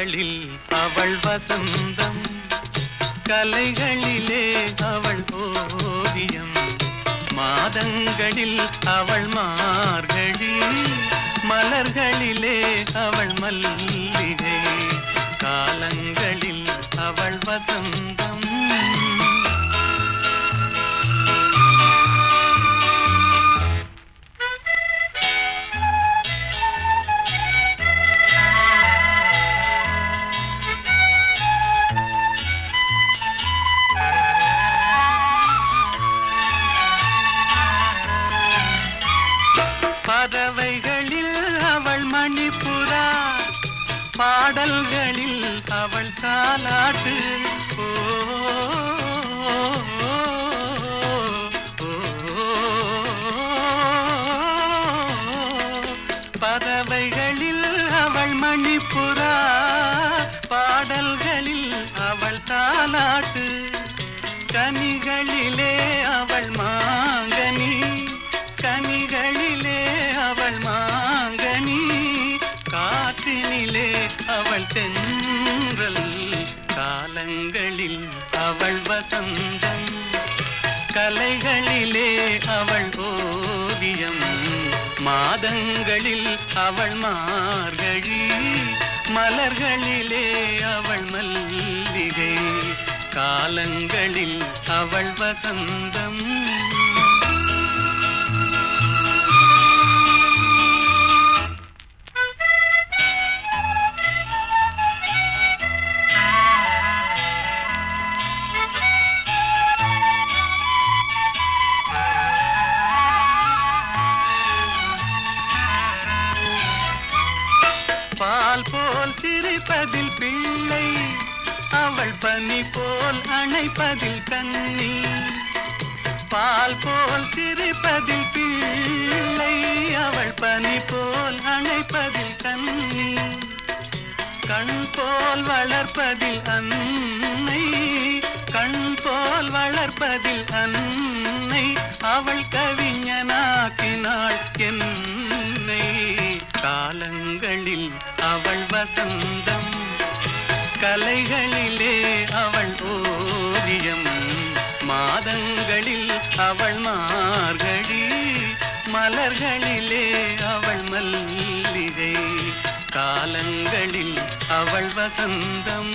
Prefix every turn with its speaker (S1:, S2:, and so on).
S1: மாதங்களில் அவள் வசந்தம் கலைகளிலே அவள் ஓவியம். மாதங்களில் அவள் மார்கழி மலர்களிலே அவள் மல்லிகை. காலங்களில் அவள் வசந்தம் பறவைகளில் அவள் மணிப்புறா பாடல்களில் அவள் தாலாட்டு. ஓ, பறவைகளில் அவள் மணிப்புறா பாடல்களில் அவள் தாலாட்டு. கனிகளிலே தென்றல் காலங்களில் அவள் வசந்தம் கலைகளிலே அவள் ஓவியம் மாதங்களில் அவள் மார்கழி மலர்களிலே அவள் மல்லிகை காலங்களில் அவள் வசந்தம். பால் போல் சிரிப்பதில் பிள்ளை அவள் பனி போல் அணைப்பதில் கண்ணி. பால் போல் சிரிப்பதில் பிள்ளை அவள் பனி போல் அணைப்பதில் கண்ணி. கண் போல் வளர்ப்பதில் அன்னை கண் போல் வளர்ப்பதில் அன்னை அவள் கவிஞனாக்கினாள் என் காலங்களில் அவள் வசந்தம் கலைகளிலே அவள் ஓவியம் மாதங்களில் அவள் மார்கழி மலர்களிலே அவள் மல்லிகை காலங்களில் அவள் வசந்தம்.